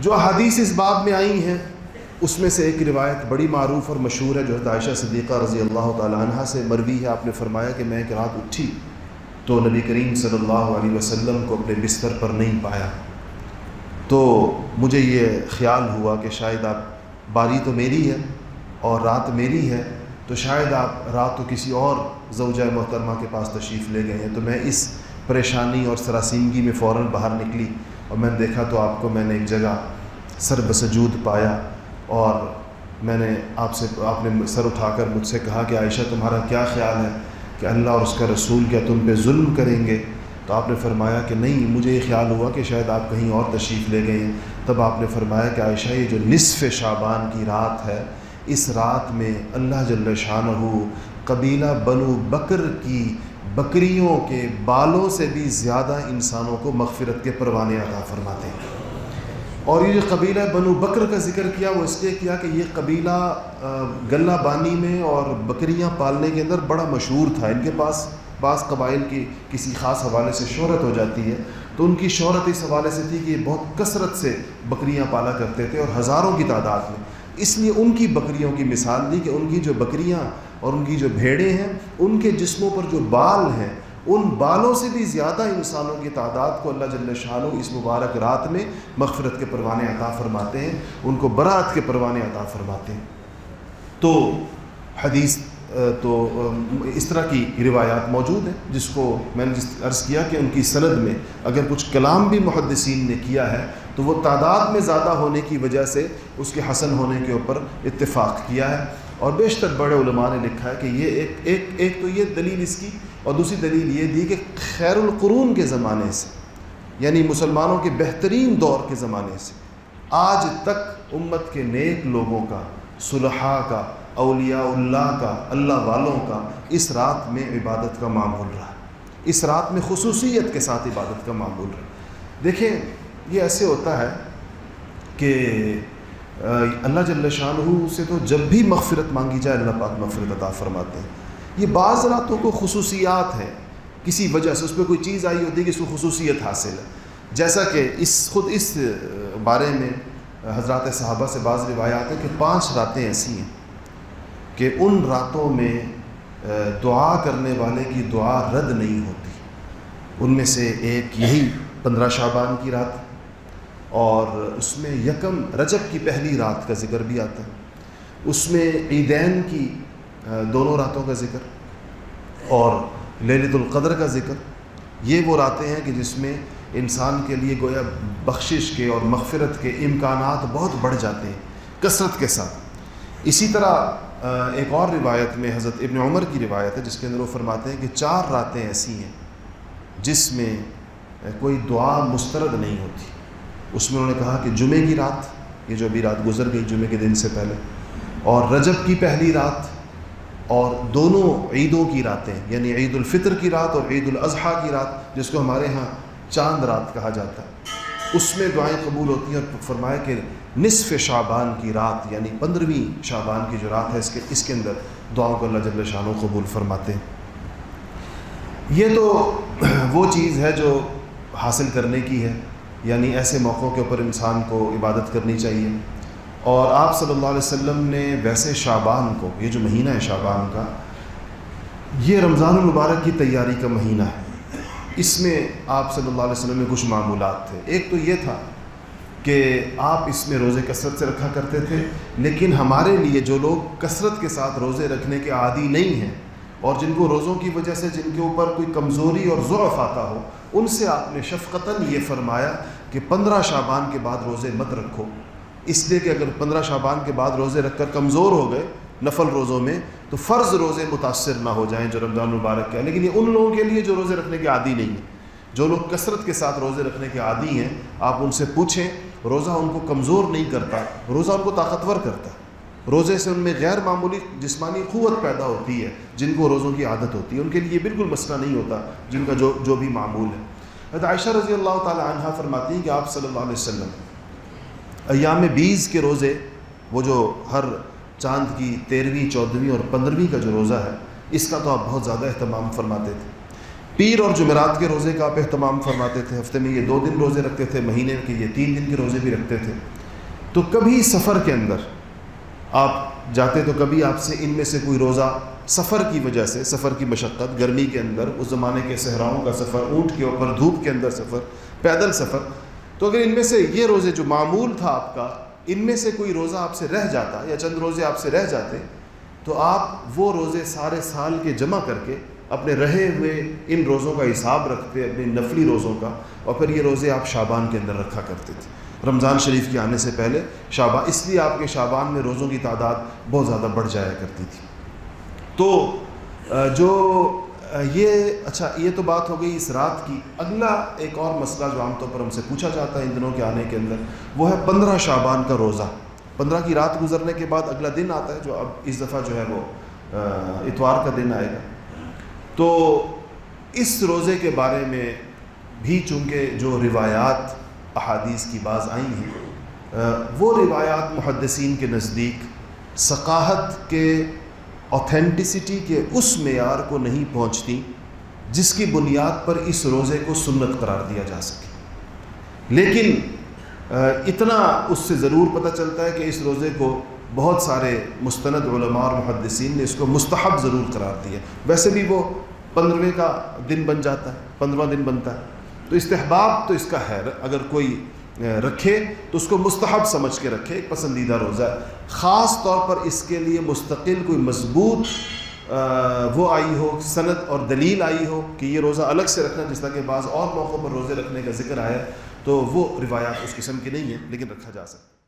جو حدیث اس باب میں آئی ہیں، اس میں سے ایک روایت بڑی معروف اور مشہور ہے جو عائشہ صدیقہ رضی اللہ تعالیٰ عنہ سے مروی ہے۔ آپ نے فرمایا کہ میں ایک رات اٹھی تو نبی کریم صلی اللہ علیہ وسلم کو اپنے بستر پر نہیں پایا۔ تو مجھے یہ خیال ہوا کہ شاید آپ باری تو میری ہے اور رات میری ہے، تو شاید آپ رات تو کسی اور زوجہ محترمہ کے پاس تشریف لے گئے ہیں۔ تو میں اس پریشانی اور سراسیمگی میں فوراً باہر نکلی۔ اور میں نے دیکھا تو آپ کو میں نے ایک جگہ سر بسجود پایا اور میں نے آپ سے آپ نے سر اٹھا کر مجھ سے کہا کہ عائشہ، تمہارا کیا خیال ہے کہ اللہ اور اس کا رسول کیا تم پہ ظلم کریں گے؟ تو آپ نے فرمایا کہ نہیں، مجھے یہ خیال ہوا کہ شاید آپ کہیں اور تشریف لے گئے ہیں۔ تب آپ نے فرمایا کہ عائشہ، یہ جو نصف شعبان کی رات ہے، اس رات میں اللہ جل شاہ قبیلہ بنو بکر کی بکریوں کے بالوں سے بھی زیادہ انسانوں کو مغفرت کے پروانے عطا فرماتے ہیں۔ اور یہ جو قبیلہ بنو بکر کا ذکر کیا، وہ اس لیے کیا کہ یہ قبیلہ غلہ بانی میں اور بکریاں پالنے کے اندر بڑا مشہور تھا۔ ان کے پاس، بعض قبائل کی کسی خاص حوالے سے شہرت ہو جاتی ہے۔ تو ان کی شہرت اس حوالے سے تھی کہ یہ بہت کثرت سے بکریاں پالا کرتے تھے اور ہزاروں کی تعداد میں۔ اس لیے ان کی بکریوں کی مثال دی کہ ان کی جو بکریاں اور ان کی جو بھیڑیں ہیں، ان کے جسموں پر جو بال ہیں، ان بالوں سے بھی زیادہ انسانوں کی تعداد کو اللہ جل شاہ اس مبارک رات میں مغفرت کے پروانے عطا فرماتے ہیں، ان کو برات کے پروانے عطا فرماتے ہیں۔ تو حدیث تو اس طرح کی روایات موجود ہیں، جس کو میں نے جس عرض کیا کہ ان کی سند میں اگر کچھ کلام بھی محدثین نے کیا ہے، تو وہ تعداد میں زیادہ ہونے کی وجہ سے اس کے حسن ہونے کے اوپر اتفاق کیا ہے۔ اور بیشتر بڑے علماء نے لکھا ہے کہ یہ ایک ایک ایک تو یہ دلیل اس کی اور دوسری دلیل یہ دی کہ خیر القرون کے زمانے سے یعنی مسلمانوں کے بہترین دور کے زمانے سے، آج تک امت کے نیک لوگوں کا، صلحاء کا، اولیاء اللہ کا، اللہ والوں کا اس رات میں عبادت کا معمول رہا اس رات میں خصوصیت کے ساتھ عبادت کا معمول رہا دیکھیں، یہ ایسے ہوتا ہے کہ اللہ جل شاہ سے تو جب بھی مغفرت مانگی جائے، اللہ پاک مغفرت عطا فرماتے ہیں۔ یہ بعض راتوں کو خصوصیات ہے۔ کسی وجہ سے اس پہ کوئی چیز آئی ہوتی ہے کہ اس کو خصوصیت حاصل ہے۔ جیسا کہ اس، خود اس بارے میں حضرات صحابہ سے بعض روایات ہیں کہ پانچ راتیں ایسی ہیں کہ ان راتوں میں دعا کرنے والے کی دعا رد نہیں ہوتی۔ ان میں سے ایک یہی پندرہ شعبان کی رات اور اس میں یکم رجب کی پہلی رات کا ذکر بھی آتا ہے۔ اس میں عیدین کی دونوں راتوں کا ذکر اور للت القدر کا ذکر۔ یہ وہ راتیں ہیں کہ جس میں انسان کے لیے گویا بخشش کے اور مغفرت کے امکانات بہت بڑھ جاتے ہیں، کثرت کے ساتھ۔ اسی طرح ایک اور روایت میں حضرت ابن عمر کی روایت ہے، جس کے اندر وہ فرماتے ہیں کہ چار راتیں ایسی ہیں جس میں کوئی دعا مسترد نہیں ہوتی۔ اس میں انہوں نے کہا کہ جمعے کی رات، یہ جو ابھی رات گزر گئی جمعے کے دن سے پہلے، اور رجب کی پہلی رات اور دونوں عیدوں کی راتیں یعنی عید الفطر کی رات اور عید الاضحیٰ کی رات، جس کو ہمارے ہاں چاند رات کہا جاتا ہے، اس میں دعائیں قبول ہوتی ہیں اور فرمایا کہ نصف شعبان کی رات یعنی پندرہویں شعبان کی جو رات ہے، اس کے اس کے اندر دعاؤں کو اللہ جل شاہ قبول فرماتے ہیں۔ یہ تو وہ چیز ہے جو حاصل کرنے کی ہے۔ یعنی ایسے موقعوں کے اوپر انسان کو عبادت کرنی چاہیے۔ اور آپ صلی اللہ علیہ وسلم نے ویسے شعبان کو، یہ جو مہینہ ہے شعبان کا، یہ رمضان المبارک کی تیاری کا مہینہ ہے۔ اس میں آپ صلی اللہ علیہ وسلم میں کچھ معمولات تھے۔ ایک تو یہ تھا کہ آپ اس میں روزے کثرت سے رکھا کرتے تھے، لیکن ہمارے لیے جو لوگ کثرت کے ساتھ روزے رکھنے کے عادی نہیں ہیں اور جن کو روزوں کی وجہ سے جن کے اوپر کوئی کمزوری اور ضعف آتا ہو، ان سے آپ نے شفقتاً یہ فرمایا کہ پندرہ شعبان کے بعد روزے مت رکھو۔ اس لیے کہ اگر پندرہ شعبان کے بعد روزے رکھ کر کمزور ہو گئے نفل روزوں میں، تو فرض روزے متاثر نہ ہو جائیں جو رمضان مبارک کے لیکن یہ ان لوگوں کے لیے جو روزے رکھنے کے عادی نہیں ہیں۔ جو لوگ کثرت کے ساتھ روزے رکھنے کے عادی ہیں، آپ ان سے پوچھیں، روزہ ان کو کمزور نہیں کرتا، روزہ ان کو طاقتور کرتا۔ ہے روزے سے ان میں غیر معمولی جسمانی قوت پیدا ہوتی ہے، جن کو روزوں کی عادت ہوتی ہے، ان کے لیے بالکل مسئلہ نہیں ہوتا، جن کا جو جو بھی معمول ہے۔ عائشہ رضی اللہ تعالی عنہ فرماتی ہیں کہ آپ صلی اللہ علیہ وسلم، ایام بیس کے روزے، وہ جو ہر چاند کی تیرہویں چودھویں اور پندرہویں کا جو روزہ ہے، اس کا تو آپ بہت زیادہ اہتمام فرماتے تھے۔ پیر اور جمعرات کے روزے کا آپ اہتمام فرماتے تھے، ہفتے میں یہ دو دن روزے رکھتے تھے، مہینے کے یہ تین دن کے روزے بھی رکھتے تھے۔ تو کبھی سفر کے اندر آپ جاتے تو کبھی آپ سے ان میں سے کوئی روزہ سفر کی وجہ سے، سفر کی مشقت، گرمی کے اندر، اس زمانے کے صحراؤں کا سفر، اونٹ کے اوپر، دھوپ کے اندر سفر، پیدل سفر، تو اگر ان میں سے یہ روزے جو معمول تھا آپ کا، ان میں سے کوئی روزہ آپ سے رہ جاتا یا چند روزے آپ سے رہ جاتے، تو آپ وہ روزے سارے سال کے جمع کر کے اپنے رہے ہوئے ان روزوں کا حساب رکھتے، اپنے نفلی روزوں کا، اور پھر یہ روزے آپ شابان کے اندر رکھا کرتے تھے۔ رمضان شریف کے آنے سے پہلے شابان اس لیے آپ کے شابان میں روزوں کی تعداد بہت زیادہ بڑھ جایا کرتی تھی۔ تو جو یہ اچھا یہ تو بات ہو گئی اس رات کی۔ اگلا ایک اور مسئلہ جو عام طور پر ہم سے پوچھا جاتا ہے ان دنوں کے آنے کے اندر، وہ ہے پندرہ شابان کا روزہ۔ پندرہ کی رات گزرنے کے بعد اگلا دن آتا ہے جو اب اس دفعہ جو ہے وہ اتوار کا دن آئے گا۔ تو اس روزے کے بارے میں بھی چونکہ جو روایات احادیث کی بعض آئی ہیں۔ وہ روایات محدثین کے نزدیک ثقافت کے اوتھینٹسٹی کے اس معیار کو نہیں پہنچتی جس کی بنیاد پر اس روزے کو سنت قرار دیا جا سکے۔ لیکن اتنا اس سے ضرور پتہ چلتا ہے کہ اس روزے کو بہت سارے مستند علماء اور محدثین نے اس کو مستحب ضرور قرار دیا۔ ویسے بھی وہ پندرہویں کا دن بن جاتا ہے پندرہ دن بنتا ہے۔ تو استحباب تو اس کا ہے۔ اگر کوئی رکھے تو اس کو مستحب سمجھ کے رکھے، ایک پسندیدہ روزہ ہے۔ خاص طور پر اس کے لیے مستقل کوئی مضبوط وہ آئی ہو صنعت اور دلیل آئی ہو کہ یہ روزہ الگ سے رکھنا جس طرح کہ بعض اور موقعوں پر روزے رکھنے کا ذکر آیا تو وہ روایات اس قسم کی نہیں ہیں، لیکن رکھا جا سکتا